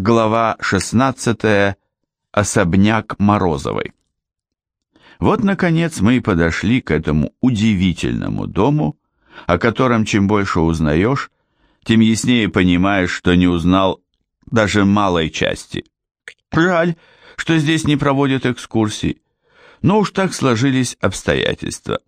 Глава 16. Особняк Морозовой. Вот, наконец, мы и подошли к этому удивительному дому, о котором чем больше узнаешь, тем яснее понимаешь, что не узнал даже малой части. Жаль, что здесь не проводят экскурсий, но уж так сложились обстоятельства.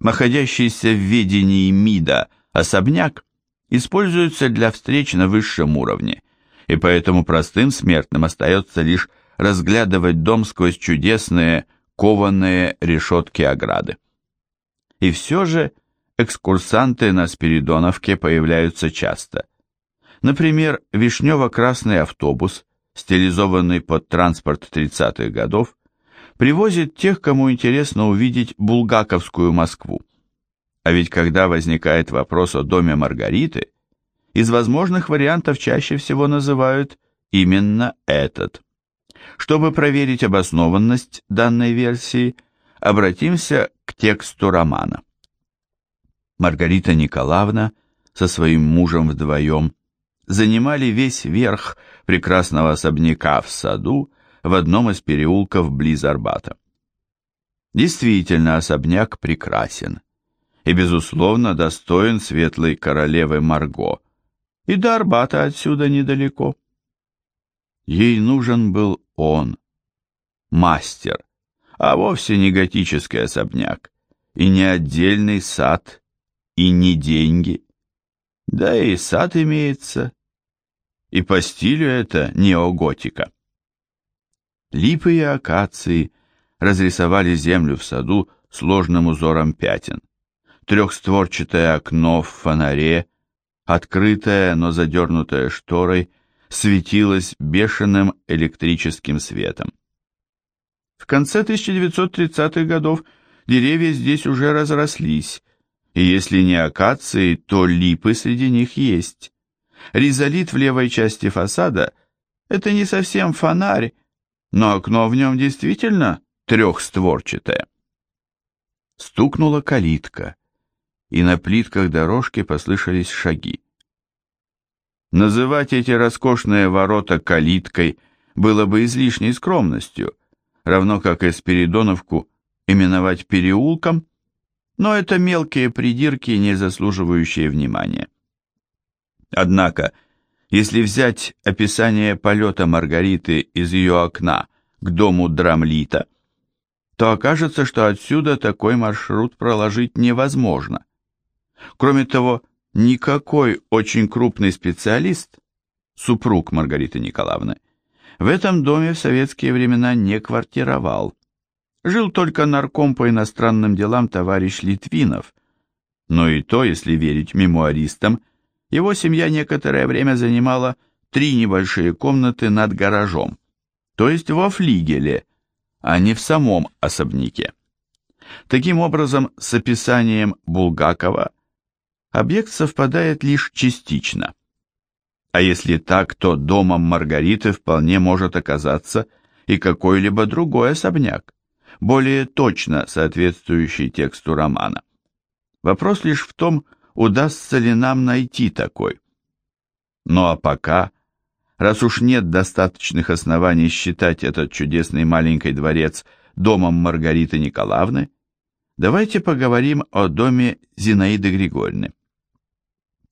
Находящийся в ведении МИДа особняк используется для встреч на высшем уровне, и поэтому простым смертным остается лишь разглядывать дом сквозь чудесные кованые решетки ограды. И все же экскурсанты на Спиридоновке появляются часто. Например, вишнево-красный автобус, стилизованный под транспорт 30-х годов, привозит тех, кому интересно увидеть булгаковскую Москву. А ведь когда возникает вопрос о доме Маргариты, из возможных вариантов чаще всего называют именно этот. Чтобы проверить обоснованность данной версии, обратимся к тексту романа. Маргарита Николаевна со своим мужем вдвоем занимали весь верх прекрасного особняка в саду в одном из переулков близ Арбата. Действительно, особняк прекрасен и, безусловно, достоин светлой королевы Марго, и до Арбата отсюда недалеко. Ей нужен был он, мастер, а вовсе не готический особняк, и не отдельный сад, и не деньги. Да и сад имеется, и по стилю это неоготика. Липы и акации разрисовали землю в саду сложным узором пятен. Трехстворчатое окно в фонаре открытая, но задернутая шторой, светилась бешеным электрическим светом. В конце 1930-х годов деревья здесь уже разрослись, и если не акации, то липы среди них есть. Ризолит в левой части фасада – это не совсем фонарь, но окно в нем действительно трехстворчатое. Стукнула калитка и на плитках дорожки послышались шаги. Называть эти роскошные ворота калиткой было бы излишней скромностью, равно как и Спиридоновку именовать переулком, но это мелкие придирки, не заслуживающие внимания. Однако, если взять описание полета Маргариты из ее окна к дому Драмлита, то окажется, что отсюда такой маршрут проложить невозможно. Кроме того, никакой очень крупный специалист, супруг Маргариты Николаевны, в этом доме в советские времена не квартировал. Жил только нарком по иностранным делам товарищ Литвинов, но и то, если верить мемуаристам, его семья некоторое время занимала три небольшие комнаты над гаражом, то есть во флигеле, а не в самом особняке. Таким образом, с описанием Булгакова объект совпадает лишь частично. А если так, то домом Маргариты вполне может оказаться и какой-либо другой особняк, более точно соответствующий тексту романа. Вопрос лишь в том, удастся ли нам найти такой. Ну а пока, раз уж нет достаточных оснований считать этот чудесный маленький дворец домом Маргариты Николаевны, давайте поговорим о доме Зинаиды Григорьевны.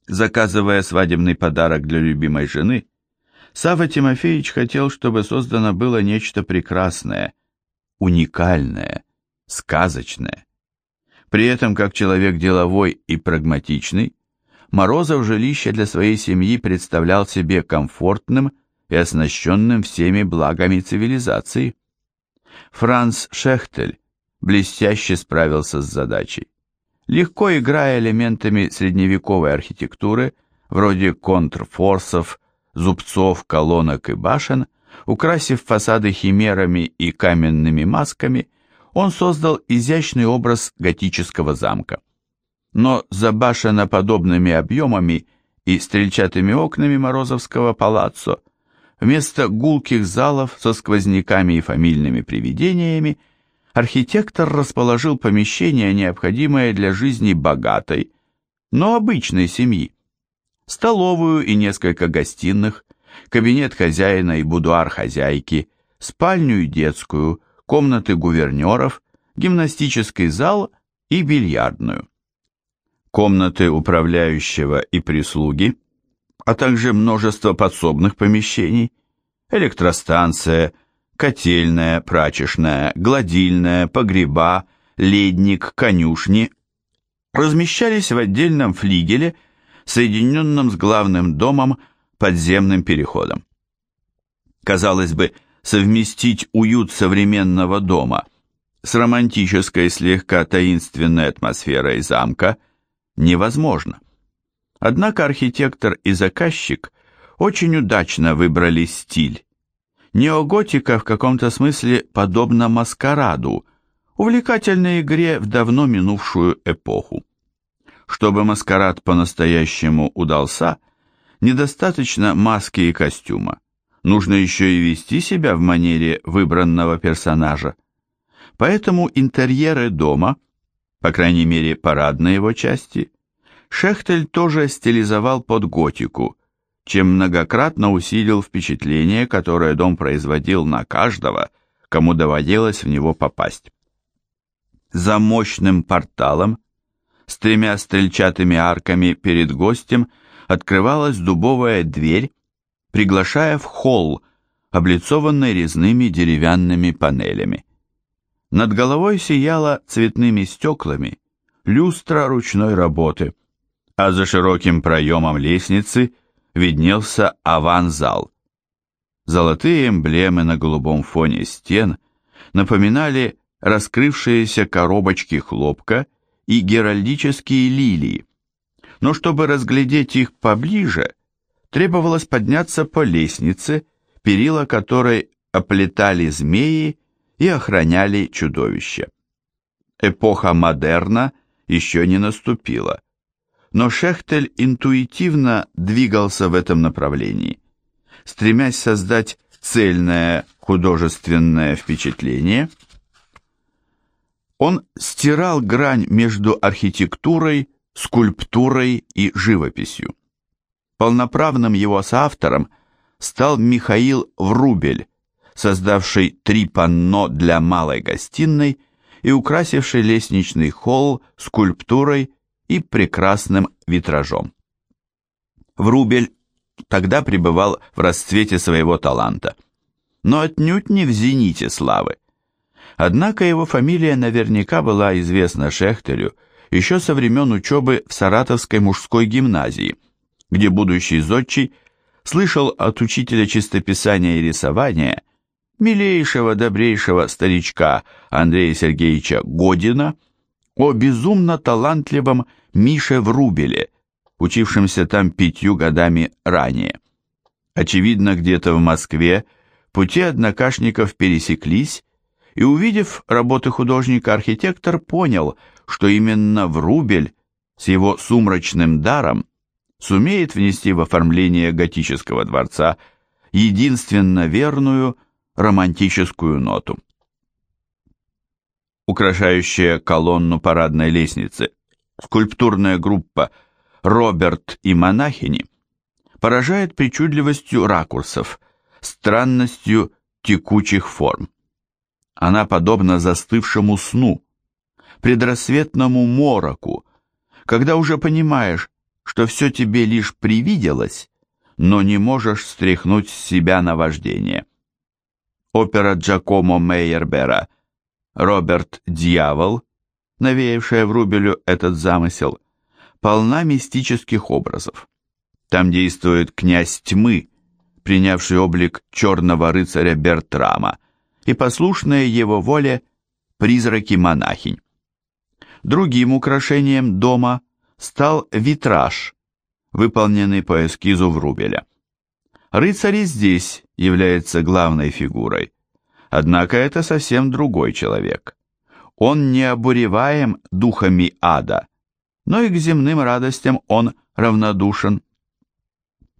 Заказывая свадебный подарок для любимой жены, Сава Тимофеевич хотел, чтобы создано было нечто прекрасное, уникальное, сказочное. При этом, как человек деловой и прагматичный, Морозов жилище для своей семьи представлял себе комфортным и оснащенным всеми благами цивилизации. Франц Шехтель блестяще справился с задачей легко играя элементами средневековой архитектуры, вроде контрфорсов, зубцов, колонок и башен, украсив фасады химерами и каменными масками, он создал изящный образ готического замка. Но за башеноподобными объемами и стрельчатыми окнами Морозовского палаццо вместо гулких залов со сквозняками и фамильными привидениями – архитектор расположил помещение, необходимое для жизни богатой, но обычной семьи. Столовую и несколько гостиных, кабинет хозяина и будуар хозяйки, спальню и детскую, комнаты гувернеров, гимнастический зал и бильярдную. Комнаты управляющего и прислуги, а также множество подсобных помещений, электростанция, котельная, прачечная, гладильная, погреба, ледник, конюшни размещались в отдельном флигеле, соединенном с главным домом подземным переходом. Казалось бы, совместить уют современного дома с романтической слегка таинственной атмосферой замка невозможно. Однако архитектор и заказчик очень удачно выбрали стиль. Неоготика в каком-то смысле подобна маскараду, увлекательной игре в давно минувшую эпоху. Чтобы маскарад по-настоящему удался, недостаточно маски и костюма. Нужно еще и вести себя в манере выбранного персонажа. Поэтому интерьеры дома, по крайней мере парадные его части, Шехтель тоже стилизовал под готику, чем многократно усилил впечатление, которое дом производил на каждого, кому доводилось в него попасть. За мощным порталом, с тремя стрельчатыми арками перед гостем, открывалась дубовая дверь, приглашая в холл, облицованный резными деревянными панелями. Над головой сияла цветными стеклами люстра ручной работы, а за широким проемом лестницы виднелся аванзал. Золотые эмблемы на голубом фоне стен напоминали раскрывшиеся коробочки хлопка и геральдические лилии. Но чтобы разглядеть их поближе, требовалось подняться по лестнице, перила которой оплетали змеи и охраняли чудовища. Эпоха модерна еще не наступила, но Шехтель интуитивно двигался в этом направлении, стремясь создать цельное художественное впечатление – он стирал грань между архитектурой, скульптурой и живописью. Полноправным его соавтором стал Михаил Врубель, создавший три панно для малой гостиной и украсивший лестничный холл скульптурой и прекрасным витражом. Врубель тогда пребывал в расцвете своего таланта, но отнюдь не в зените славы. Однако его фамилия наверняка была известна Шехтелю еще со времен учебы в Саратовской мужской гимназии, где будущий зодчий слышал от учителя чистописания и рисования, милейшего, добрейшего старичка Андрея Сергеевича Година, о безумно талантливом Мише Врубеле, учившемся там пятью годами ранее. Очевидно, где-то в Москве пути однокашников пересеклись, и увидев работы художника, архитектор понял, что именно Врубель с его сумрачным даром сумеет внести в оформление готического дворца единственно верную романтическую ноту. Украшающая колонну парадной лестницы скульптурная группа «Роберт и монахини» поражает причудливостью ракурсов, странностью текучих форм. Она подобна застывшему сну, предрассветному мороку, когда уже понимаешь, что все тебе лишь привиделось, но не можешь стряхнуть с себя наваждение. Опера Джакомо Мейербера «Роберт Дьявол», навеявшая в Рубелю этот замысел, полна мистических образов. Там действует князь тьмы, принявший облик черного рыцаря Бертрама, и послушные его воле призраки-монахинь. Другим украшением дома стал витраж, выполненный по эскизу Врубеля. Рыцарь здесь является главной фигурой, однако это совсем другой человек. Он не обуреваем духами ада, но и к земным радостям он равнодушен.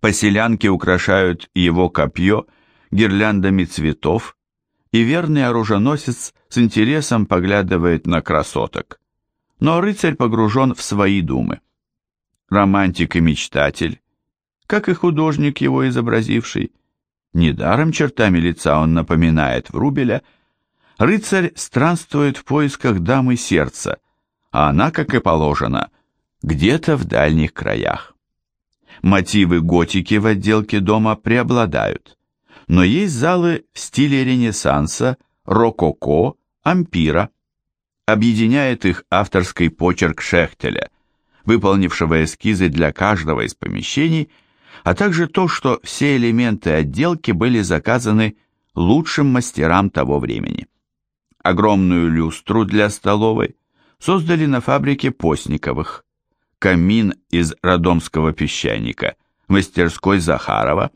Поселянки украшают его копье гирляндами цветов, и верный оруженосец с интересом поглядывает на красоток. Но рыцарь погружен в свои думы. Романтик и мечтатель, как и художник его изобразивший. Недаром чертами лица он напоминает Врубеля. Рыцарь странствует в поисках дамы сердца, а она, как и положено, где-то в дальних краях. Мотивы готики в отделке дома преобладают, но есть залы в стиле Ренессанса, рококо, ампира. Объединяет их авторский почерк Шехтеля, выполнившего эскизы для каждого из помещений, а также то, что все элементы отделки были заказаны лучшим мастерам того времени. Огромную люстру для столовой создали на фабрике Постниковых, камин из родомского песчаника, мастерской Захарова,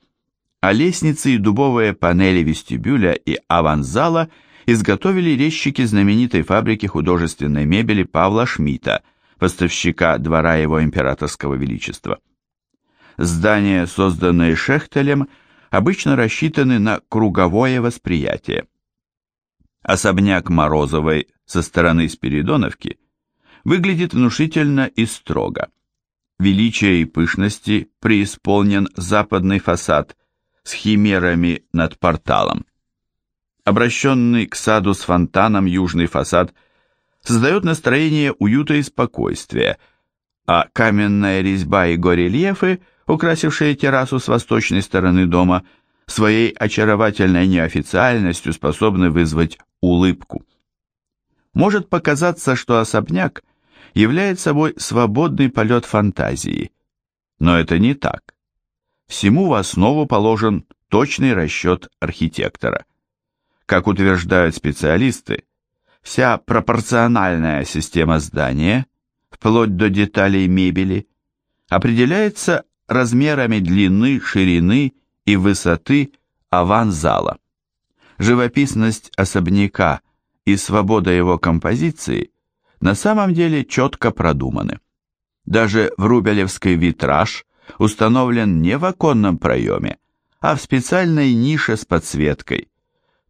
а лестницы и дубовые панели вестибюля и аванзала изготовили резчики знаменитой фабрики художественной мебели Павла Шмидта, поставщика двора его императорского величества. Здания, созданные Шехтелем, обычно рассчитаны на круговое восприятие. Особняк Морозовой со стороны Спиридоновки выглядит внушительно и строго. Величие и пышности преисполнен западный фасад с химерами над порталом. Обращенный к саду с фонтаном южный фасад создает настроение уюта и спокойствия, а каменная резьба и горельефы, украсившие террасу с восточной стороны дома, своей очаровательной неофициальностью способны вызвать улыбку. Может показаться, что особняк является собой свободный полет фантазии, но это не так. Всему в основу положен точный расчет архитектора. Как утверждают специалисты, вся пропорциональная система здания, вплоть до деталей мебели, определяется размерами длины, ширины и высоты аванзала. Живописность особняка и свобода его композиции на самом деле четко продуманы. Даже врубелевский витраж установлен не в оконном проеме, а в специальной нише с подсветкой.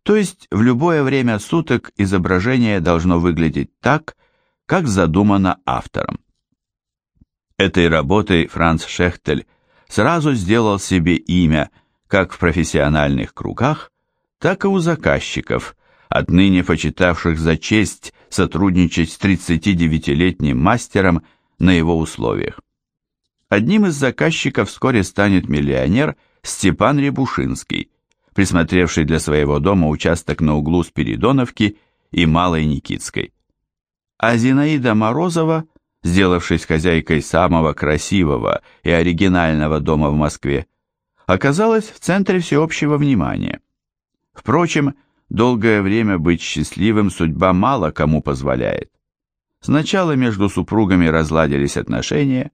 То есть в любое время суток изображение должно выглядеть так, как задумано автором. Этой работой Франц Шехтель сразу сделал себе имя как в профессиональных кругах, так и у заказчиков, отныне почитавших за честь сотрудничать с 39-летним мастером на его условиях. Одним из заказчиков вскоре станет миллионер Степан Рябушинский, присмотревший для своего дома участок на углу Спиридоновки и Малой Никитской. А Зинаида Морозова, сделавшись хозяйкой самого красивого и оригинального дома в Москве, оказалась в центре всеобщего внимания. Впрочем, долгое время быть счастливым судьба мало кому позволяет. Сначала между супругами разладились отношения,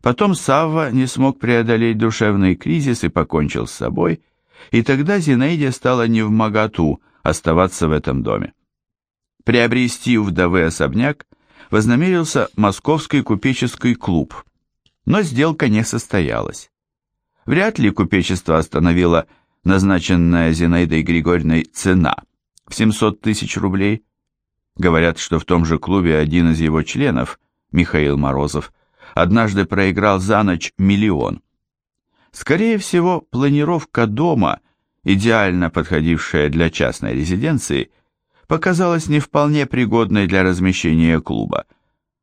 потом Савва не смог преодолеть душевный кризис и покончил с собой, и тогда Зинаиде стало не в моготу оставаться в этом доме. Приобрести у вдовы особняк вознамерился Московский купеческий клуб, но сделка не состоялась. Вряд ли купечество остановило назначенная Зинаидой Григорьевной цена в 700 тысяч рублей. Говорят, что в том же клубе один из его членов, Михаил Морозов, однажды проиграл за ночь миллион. Скорее всего, планировка дома, идеально подходившая для частной резиденции, показалась не вполне пригодной для размещения клуба,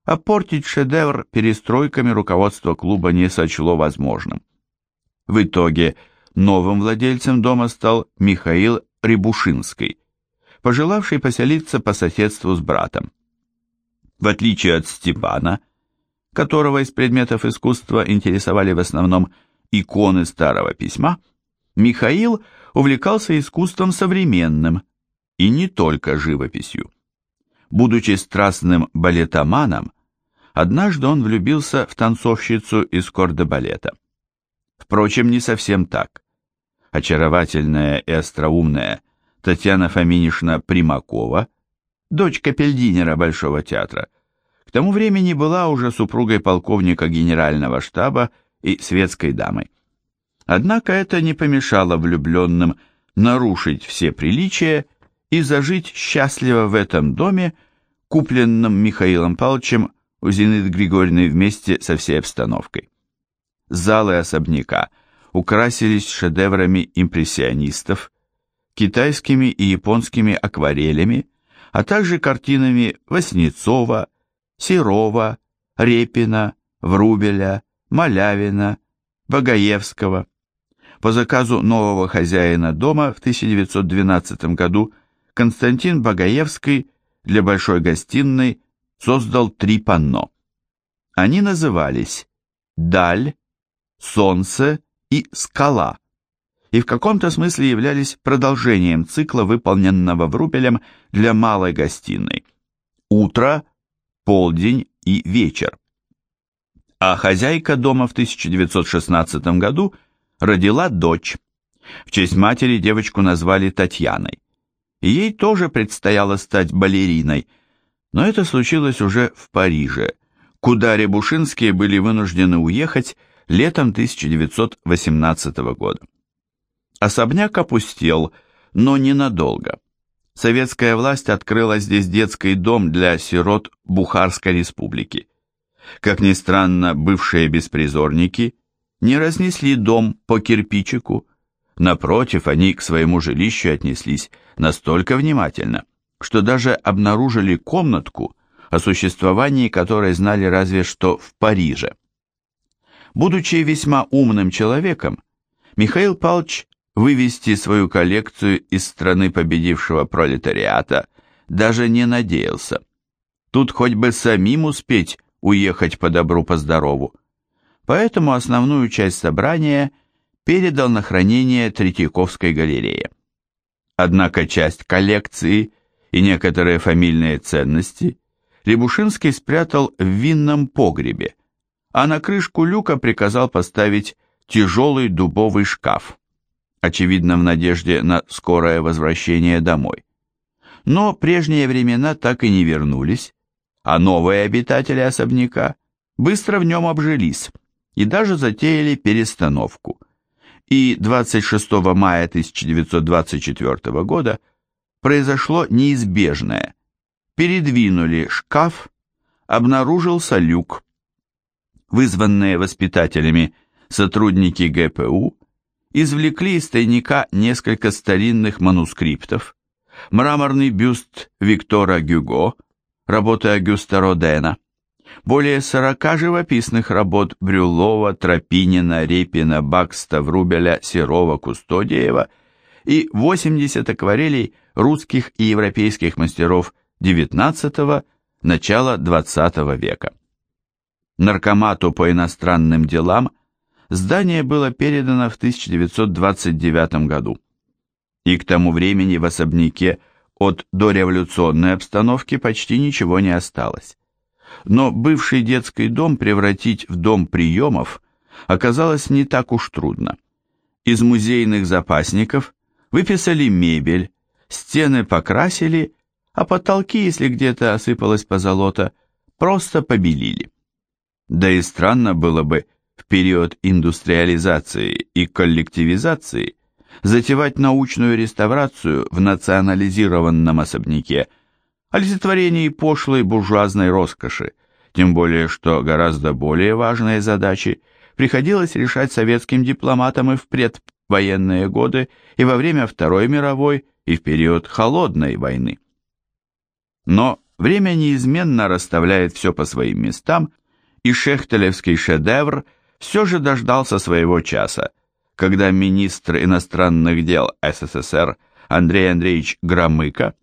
а портить шедевр перестройками руководство клуба не сочло возможным. В итоге Новым владельцем дома стал Михаил Рябушинский, пожелавший поселиться по соседству с братом. В отличие от Степана, которого из предметов искусства интересовали в основном иконы старого письма, Михаил увлекался искусством современным и не только живописью. Будучи страстным балетоманом, однажды он влюбился в танцовщицу из кордебалета. Впрочем, не совсем так очаровательная и остроумная Татьяна Фоминишна Примакова, дочь капельдинера Большого театра, к тому времени была уже супругой полковника генерального штаба и светской дамой. Однако это не помешало влюбленным нарушить все приличия и зажить счастливо в этом доме, купленном Михаилом Павловичем у Зинаиды Григорьевны вместе со всей обстановкой. Залы особняка – украсились шедеврами импрессионистов, китайскими и японскими акварелями, а также картинами Васнецова, Серова, Репина, Врубеля, Малявина, Багаевского. По заказу нового хозяина дома в 1912 году Константин Багаевский для большой гостиной создал три панно. Они назывались «Даль», «Солнце» и «Скала», и в каком-то смысле являлись продолжением цикла, выполненного Врубелем для малой гостиной. Утро, полдень и вечер. А хозяйка дома в 1916 году родила дочь. В честь матери девочку назвали Татьяной. Ей тоже предстояло стать балериной, но это случилось уже в Париже, куда Рябушинские были вынуждены уехать летом 1918 года. Особняк опустел, но ненадолго. Советская власть открыла здесь детский дом для сирот Бухарской республики. Как ни странно, бывшие беспризорники не разнесли дом по кирпичику, напротив, они к своему жилищу отнеслись настолько внимательно, что даже обнаружили комнатку, о существовании которой знали разве что в Париже. Будучи весьма умным человеком, Михаил Павлович вывести свою коллекцию из страны победившего пролетариата даже не надеялся. Тут хоть бы самим успеть уехать по добру, по. Поэтому основную часть собрания передал на хранение Третьяковской галерее. Однако часть коллекции и некоторые фамильные ценности Рябушинский спрятал в винном погребе, а на крышку люка приказал поставить тяжелый дубовый шкаф, очевидно в надежде на скорое возвращение домой. Но прежние времена так и не вернулись, а новые обитатели особняка быстро в нем обжились и даже затеяли перестановку – и 26 мая 1924 года произошло неизбежное. Передвинули шкаф, обнаружился люк. Вызванные воспитателями сотрудники ГПУ извлекли из тайника несколько старинных манускриптов, мраморный бюст Виктора Гюго, работы Агюста Родена, более 40 живописных работ Брюлова, Тропинина, Репина, Бакста, Врубеля, Серова, Кустодиева и 80 акварелей русских и европейских мастеров XIX – начала XX века. Наркомату по иностранным делам здание было передано в 1929 году, и к тому времени в особняке от дореволюционной обстановки почти ничего не осталось но бывший детский дом превратить в дом приемов оказалось не так уж трудно. Из музейных запасников выписали мебель, стены покрасили, а потолки, если где-то осыпалось позолота, просто побелили. Да и странно было бы в период индустриализации и коллективизации затевать научную реставрацию в национализированном особняке – олицетворении пошлой буржуазной роскоши, тем более что гораздо более важные задачи приходилось решать советским дипломатам и в предвоенные годы, и во время Второй мировой, и в период Холодной войны. Но время неизменно расставляет все по своим местам, и шехтелевский шедевр все же дождался своего часа, когда министр иностранных дел СССР Андрей Андреевич Громыко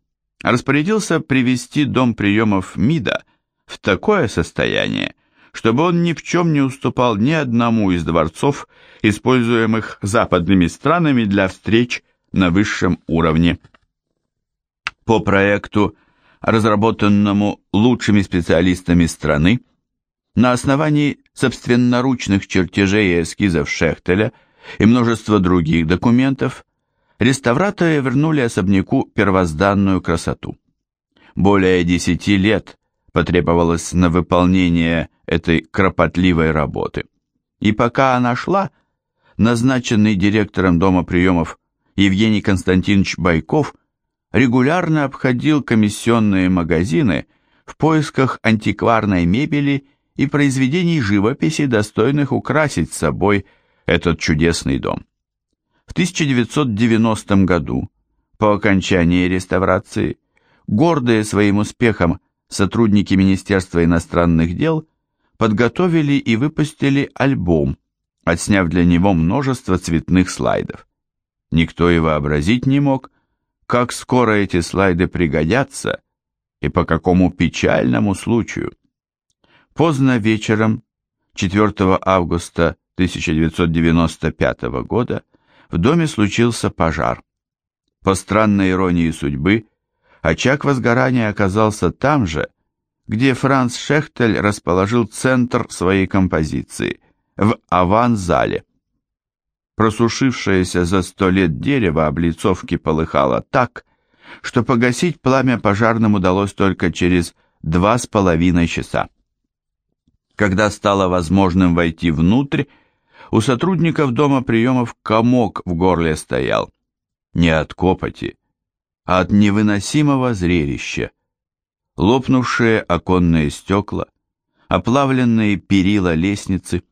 распорядился привести дом приемов МИДа в такое состояние, чтобы он ни в чем не уступал ни одному из дворцов, используемых западными странами для встреч на высшем уровне. По проекту, разработанному лучшими специалистами страны, на основании собственноручных чертежей и эскизов Шехтеля и множества других документов, реставраторы вернули особняку первозданную красоту. Более десяти лет потребовалось на выполнение этой кропотливой работы. И пока она шла, назначенный директором дома приемов Евгений Константинович Байков регулярно обходил комиссионные магазины в поисках антикварной мебели и произведений живописи, достойных украсить собой этот чудесный дом. В 1990 году, по окончании реставрации, гордые своим успехом сотрудники Министерства иностранных дел подготовили и выпустили альбом, отсняв для него множество цветных слайдов. Никто и вообразить не мог, как скоро эти слайды пригодятся и по какому печальному случаю. Поздно вечером 4 августа 1995 года в доме случился пожар. По странной иронии судьбы, очаг возгорания оказался там же, где Франц Шехтель расположил центр своей композиции, в аван-зале. Просушившееся за сто лет дерево облицовки полыхало так, что погасить пламя пожарным удалось только через два с половиной часа. Когда стало возможным войти внутрь, у сотрудников дома приемов комок в горле стоял. Не от копоти, а от невыносимого зрелища. Лопнувшие оконные стекла, оплавленные перила лестницы,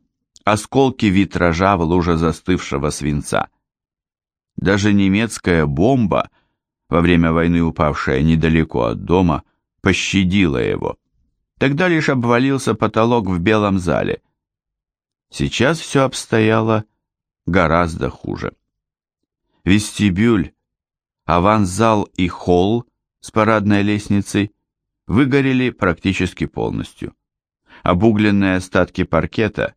осколки витража в луже застывшего свинца. Даже немецкая бомба, во время войны упавшая недалеко от дома, пощадила его. Тогда лишь обвалился потолок в белом зале. Сейчас все обстояло гораздо хуже. Вестибюль, аванзал и холл с парадной лестницей выгорели практически полностью. Обугленные остатки паркета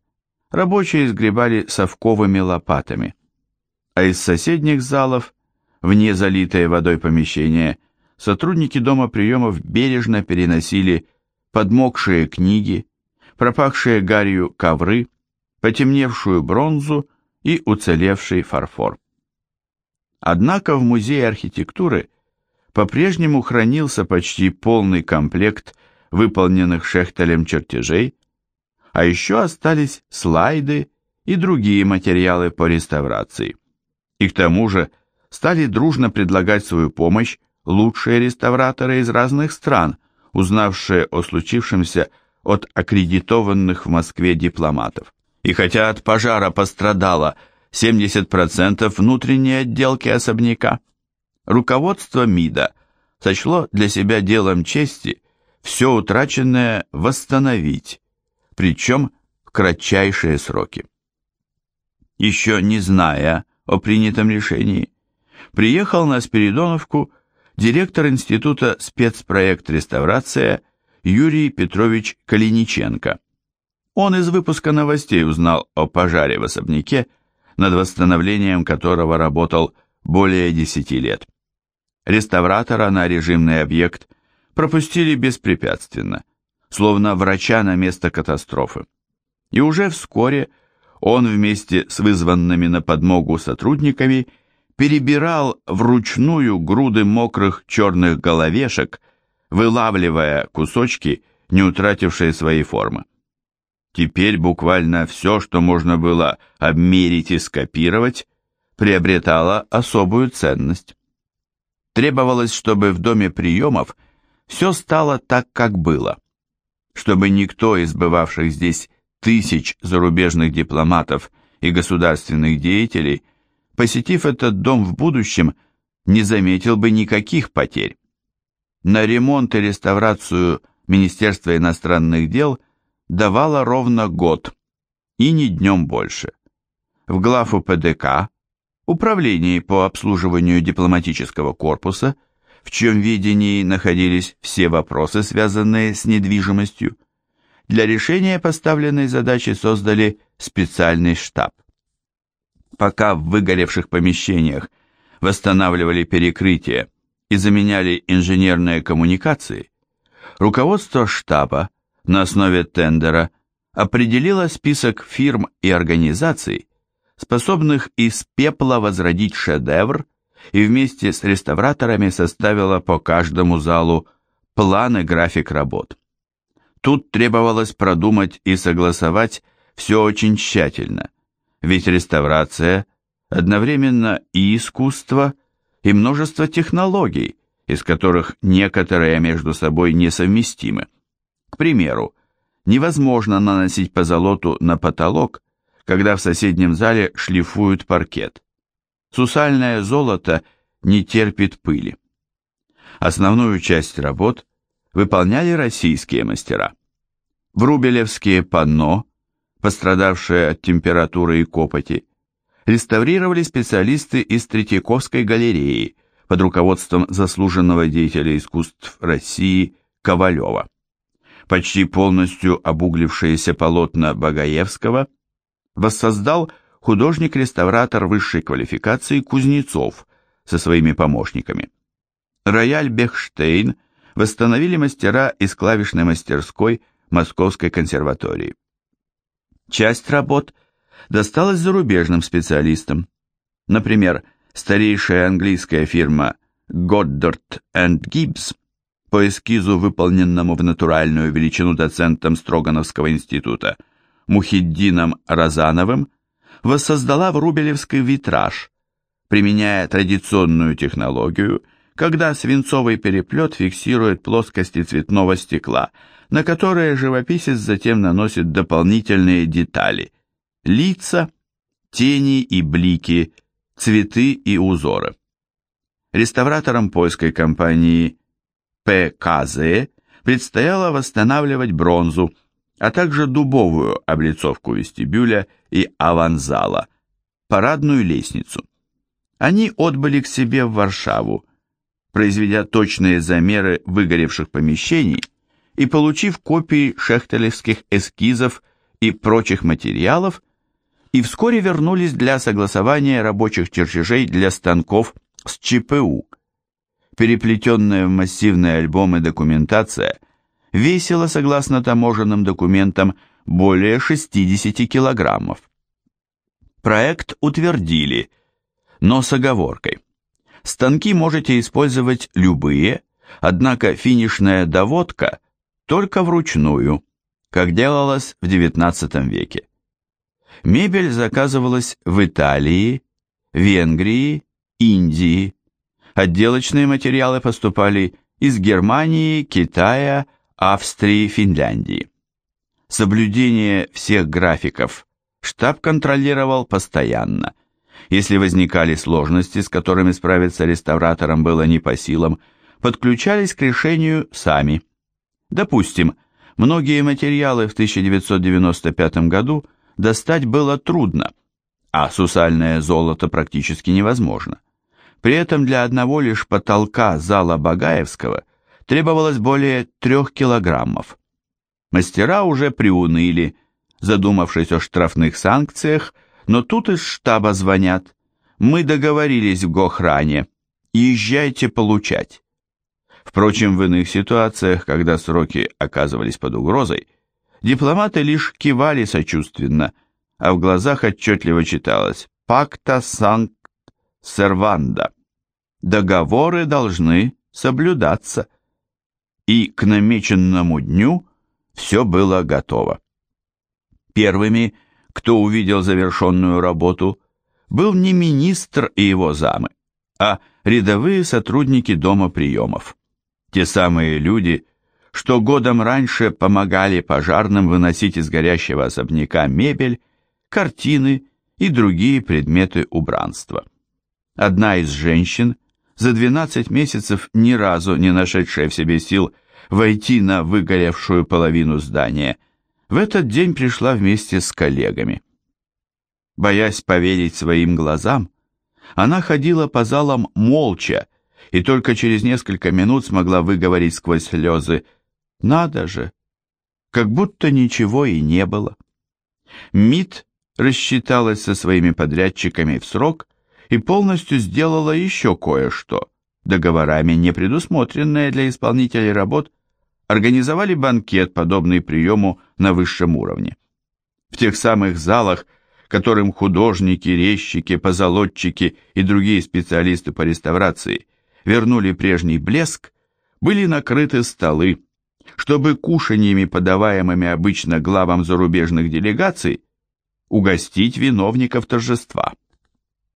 рабочие сгребали совковыми лопатами, а из соседних залов, вне залитое водой помещения, сотрудники дома приемов бережно переносили подмокшие книги, пропахшие гарью ковры, потемневшую бронзу и уцелевший фарфор. Однако в музее архитектуры по-прежнему хранился почти полный комплект выполненных Шехтелем чертежей, а еще остались слайды и другие материалы по реставрации. И к тому же стали дружно предлагать свою помощь лучшие реставраторы из разных стран – узнавшие о случившемся от аккредитованных в Москве дипломатов. И хотя от пожара пострадало 70% внутренней отделки особняка, руководство МИДа сочло для себя делом чести все утраченное восстановить, причем в кратчайшие сроки. Еще не зная о принятом решении, приехал на Спиридоновку директор Института спецпроект «Реставрация» Юрий Петрович Калиниченко. Он из выпуска новостей узнал о пожаре в особняке, над восстановлением которого работал более 10 лет. Реставратора на режимный объект пропустили беспрепятственно, словно врача на место катастрофы. И уже вскоре он вместе с вызванными на подмогу сотрудниками перебирал вручную груды мокрых черных головешек, вылавливая кусочки, не утратившие своей формы. Теперь буквально все, что можно было обмерить и скопировать, приобретало особую ценность. Требовалось, чтобы в доме приемов все стало так, как было, чтобы никто из бывавших здесь тысяч зарубежных дипломатов и государственных деятелей – посетив этот дом в будущем, не заметил бы никаких потерь. На ремонт и реставрацию Министерство иностранных дел давало ровно год, и не днем больше. В главу ПДК, Управлении по обслуживанию дипломатического корпуса, в чьем видении находились все вопросы, связанные с недвижимостью, для решения поставленной задачи создали специальный штаб пока в выгоревших помещениях восстанавливали перекрытие и заменяли инженерные коммуникации, руководство штаба на основе тендера определило список фирм и организаций, способных из пепла возродить шедевр, и вместе с реставраторами составило по каждому залу план и график работ. Тут требовалось продумать и согласовать все очень тщательно – ведь реставрация одновременно и искусство, и множество технологий, из которых некоторые между собой несовместимы. К примеру, невозможно наносить позолоту на потолок, когда в соседнем зале шлифуют паркет. Сусальное золото не терпит пыли. Основную часть работ выполняли российские мастера. Врубелевские панно, пострадавшие от температуры и копоти, реставрировали специалисты из Третьяковской галереи под руководством заслуженного деятеля искусств России Ковалева. Почти полностью обуглившиеся полотна Багаевского воссоздал художник-реставратор высшей квалификации Кузнецов со своими помощниками. Рояль Бехштейн восстановили мастера из клавишной мастерской Московской консерватории. Часть работ досталась зарубежным специалистам. Например, старейшая английская фирма Goddard Gibbs по эскизу, выполненному в натуральную величину доцентом Строгановского института Мухиддином Розановым, воссоздала врубелевский витраж, применяя традиционную технологию, когда свинцовый переплет фиксирует плоскости цветного стекла, на которые живописец затем наносит дополнительные детали – лица, тени и блики, цветы и узоры. Реставраторам польской компании ПКЗ предстояло восстанавливать бронзу, а также дубовую облицовку вестибюля и аванзала, парадную лестницу. Они отбыли к себе в Варшаву, произведя точные замеры выгоревших помещений и получив копии шехтелевских эскизов и прочих материалов, и вскоре вернулись для согласования рабочих чертежей для станков с ЧПУ, переплетенная в массивные альбомы документация весила, согласно таможенным документам, более 60 килограммов. Проект утвердили, но с оговоркой. Станки можете использовать любые, однако финишная доводка только вручную, как делалось в XIX веке. Мебель заказывалась в Италии, Венгрии, Индии, Отделочные материалы поступали из Германии, Китая, Австрии, Финляндии. Соблюдение всех графиков штаб контролировал постоянно. Если возникали сложности, с которыми справиться реставраторам было не по силам, подключались к решению сами. Допустим, многие материалы в 1995 году достать было трудно, а сусальное золото практически невозможно. При этом для одного лишь потолка зала Багаевского требовалось более трех килограммов. Мастера уже приуныли, задумавшись о штрафных санкциях, но тут из штаба звонят. Мы договорились в Гохране. Езжайте получать. Впрочем, в иных ситуациях, когда сроки оказывались под угрозой, дипломаты лишь кивали сочувственно, а в глазах отчетливо читалось «Пакта санкт серванда. Договоры должны соблюдаться. И к намеченному дню все было готово. Первыми, кто увидел завершенную работу, был не министр и его замы, а рядовые сотрудники дома приемов. Те самые люди, что годом раньше помогали пожарным выносить из горящего особняка мебель, картины и другие предметы убранства. Одна из женщин, за 12 месяцев ни разу не нашедшая в себе сил войти на выгоревшую половину здания, в этот день пришла вместе с коллегами. Боясь поверить своим глазам, она ходила по залам молча и только через несколько минут смогла выговорить сквозь слезы «Надо же!» как будто ничего и не было. МИД рассчиталась со своими подрядчиками в срок и полностью сделала еще кое-что. Договорами, не предусмотренные для исполнителей работ, организовали банкет, подобный приему на высшем уровне. В тех самых залах, которым художники, резчики, позолотчики и другие специалисты по реставрации вернули прежний блеск, были накрыты столы, чтобы кушаньями, подаваемыми обычно главам зарубежных делегаций, угостить виновников торжества.